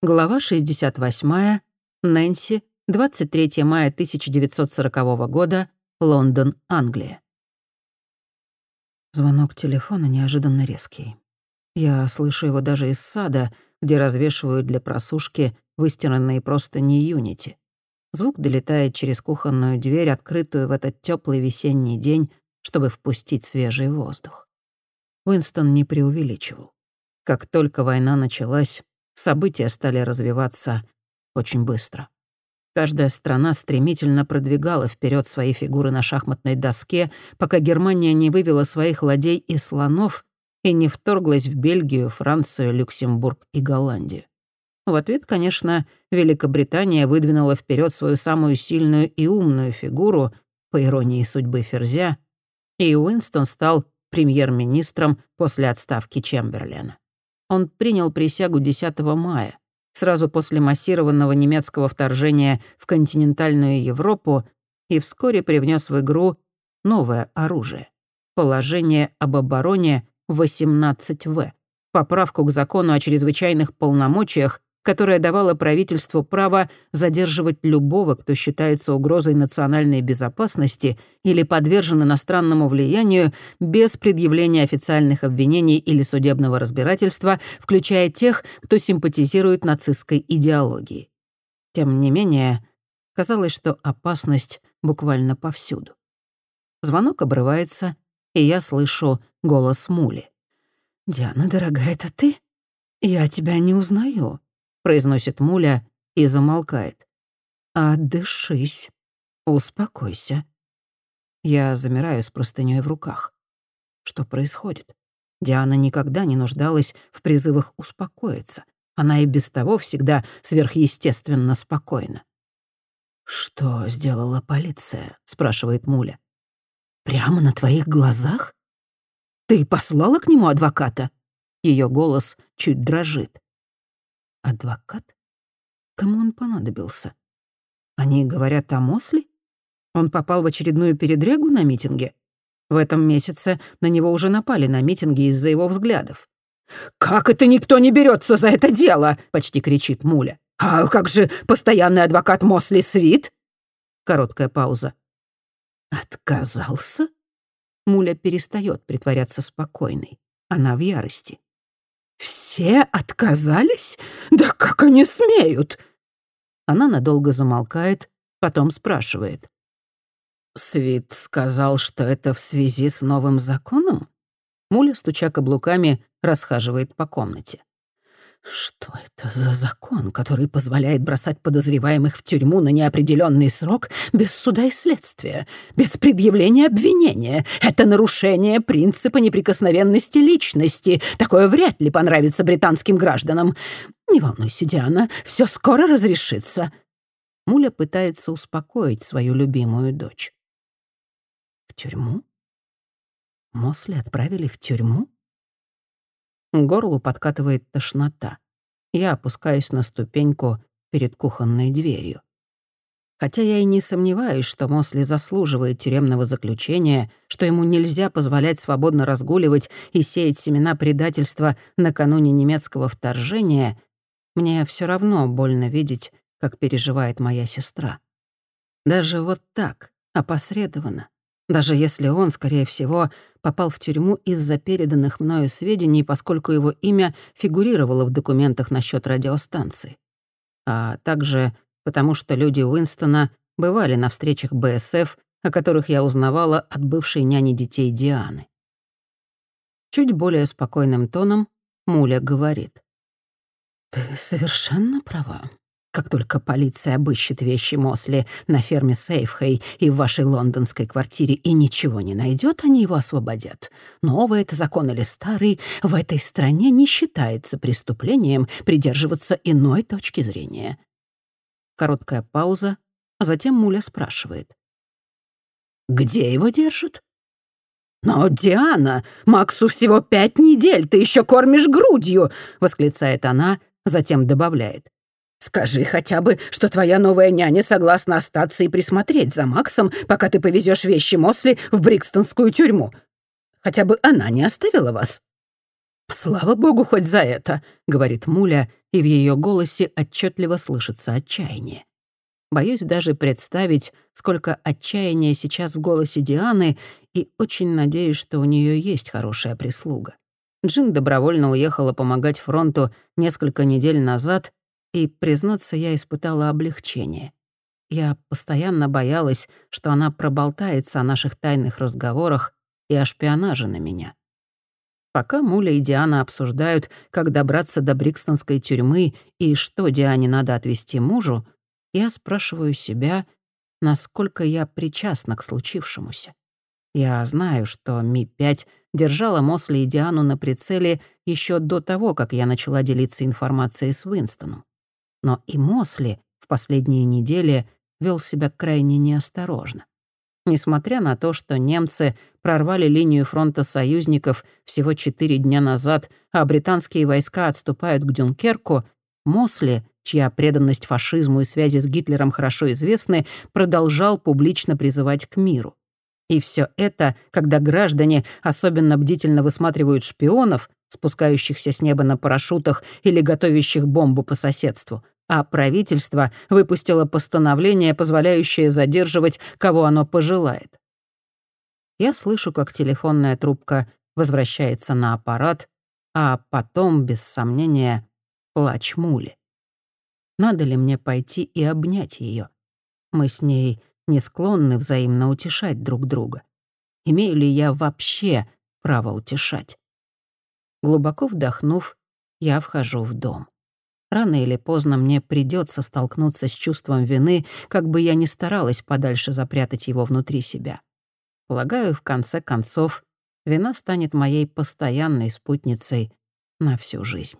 Глава 68. Нэнси. 23 мая 1940 года. Лондон, Англия. Звонок телефона неожиданно резкий. Я слышу его даже из сада, где развешивают для просушки выстиранные простыни Юнити. Звук долетает через кухонную дверь, открытую в этот теплый весенний день, чтобы впустить свежий воздух. Уинстон не преувеличивал. Как только война началась, события стали развиваться очень быстро. Каждая страна стремительно продвигала вперед свои фигуры на шахматной доске, пока Германия не вывела своих ладей и слонов и не вторглась в Бельгию, Францию, Люксембург и Голландию. В ответ, конечно, Великобритания выдвинула вперед свою самую сильную и умную фигуру, по иронии судьбы Ферзя, и Уинстон стал премьер-министром после отставки Чемберлена. Он принял присягу 10 мая, сразу после массированного немецкого вторжения в континентальную Европу и вскоре привнес в игру новое оружие — положение об обороне 18В, поправку к закону о чрезвычайных полномочиях, которая давала правительству право задерживать любого, кто считается угрозой национальной безопасности или подвержен иностранному влиянию без предъявления официальных обвинений или судебного разбирательства, включая тех, кто симпатизирует нацистской идеологии. Тем не менее, казалось, что опасность буквально повсюду. Звонок обрывается, и я слышу голос Мули. «Диана, дорогая, это ты? Я тебя не узнаю» произносит Муля и замолкает. «Отдышись. Успокойся». Я замираю с простынёй в руках. Что происходит? Диана никогда не нуждалась в призывах успокоиться. Она и без того всегда сверхъестественно спокойна. «Что сделала полиция?» — спрашивает Муля. «Прямо на твоих глазах? Ты послала к нему адвоката?» Ее голос чуть дрожит. Адвокат? Кому он понадобился? Они говорят о Мосли? Он попал в очередную передрягу на митинге? В этом месяце на него уже напали на митинге из-за его взглядов. «Как это никто не берется за это дело?» — почти кричит Муля. «А как же постоянный адвокат Мосли Свит?» Короткая пауза. «Отказался?» Муля перестает притворяться спокойной. Она в ярости. «Все отказались? Да как они смеют?» Она надолго замолкает, потом спрашивает. «Свит сказал, что это в связи с новым законом?» Муля, стуча каблуками, расхаживает по комнате. Что это за закон, который позволяет бросать подозреваемых в тюрьму на неопределенный срок без суда и следствия, без предъявления обвинения? Это нарушение принципа неприкосновенности личности. Такое вряд ли понравится британским гражданам. Не волнуйся, Диана, все скоро разрешится. Муля пытается успокоить свою любимую дочь. В тюрьму? Мосли отправили в тюрьму? Горлу подкатывает тошнота. Я опускаюсь на ступеньку перед кухонной дверью. Хотя я и не сомневаюсь, что Мосли заслуживает тюремного заключения, что ему нельзя позволять свободно разгуливать и сеять семена предательства накануне немецкого вторжения, мне все равно больно видеть, как переживает моя сестра. Даже вот так, опосредованно, даже если он, скорее всего, попал в тюрьму из-за переданных мною сведений, поскольку его имя фигурировало в документах насчет радиостанции. А также потому, что люди Уинстона бывали на встречах БСФ, о которых я узнавала от бывшей няни детей Дианы. Чуть более спокойным тоном Муля говорит. «Ты совершенно права. Как только полиция обыщет вещи Мосли на ферме Сейфхей и в вашей лондонской квартире и ничего не найдет, они его освободят. Новый это закон или старый, в этой стране не считается преступлением придерживаться иной точки зрения. Короткая пауза, а затем Муля спрашивает. «Где его держат?» «Но, Диана, Максу всего пять недель, ты еще кормишь грудью!» — восклицает она, затем добавляет. Скажи хотя бы, что твоя новая няня согласна остаться и присмотреть за Максом, пока ты повезешь вещи Мосли в Брикстонскую тюрьму. Хотя бы она не оставила вас». «Слава богу, хоть за это», — говорит Муля, и в ее голосе отчетливо слышится отчаяние. Боюсь даже представить, сколько отчаяния сейчас в голосе Дианы, и очень надеюсь, что у нее есть хорошая прислуга. Джин добровольно уехала помогать фронту несколько недель назад, и, признаться, я испытала облегчение. Я постоянно боялась, что она проболтается о наших тайных разговорах и о шпионаже на меня. Пока Муля и Диана обсуждают, как добраться до Брикстонской тюрьмы и что Диане надо отвести мужу, я спрашиваю себя, насколько я причастна к случившемуся. Я знаю, что Ми-5 держала Мосли и Диану на прицеле еще до того, как я начала делиться информацией с Уинстоном. Но и Мосли в последние недели вел себя крайне неосторожно. Несмотря на то, что немцы прорвали линию фронта союзников всего четыре дня назад, а британские войска отступают к Дюнкерку, Мосли, чья преданность фашизму и связи с Гитлером хорошо известны, продолжал публично призывать к миру. И все это, когда граждане особенно бдительно высматривают шпионов, спускающихся с неба на парашютах или готовящих бомбу по соседству, а правительство выпустило постановление, позволяющее задерживать, кого оно пожелает. Я слышу, как телефонная трубка возвращается на аппарат, а потом, без сомнения, плач Мули. Надо ли мне пойти и обнять ее? Мы с ней не склонны взаимно утешать друг друга. Имею ли я вообще право утешать? Глубоко вдохнув, я вхожу в дом. Рано или поздно мне придется столкнуться с чувством вины, как бы я ни старалась подальше запрятать его внутри себя. Полагаю, в конце концов, вина станет моей постоянной спутницей на всю жизнь.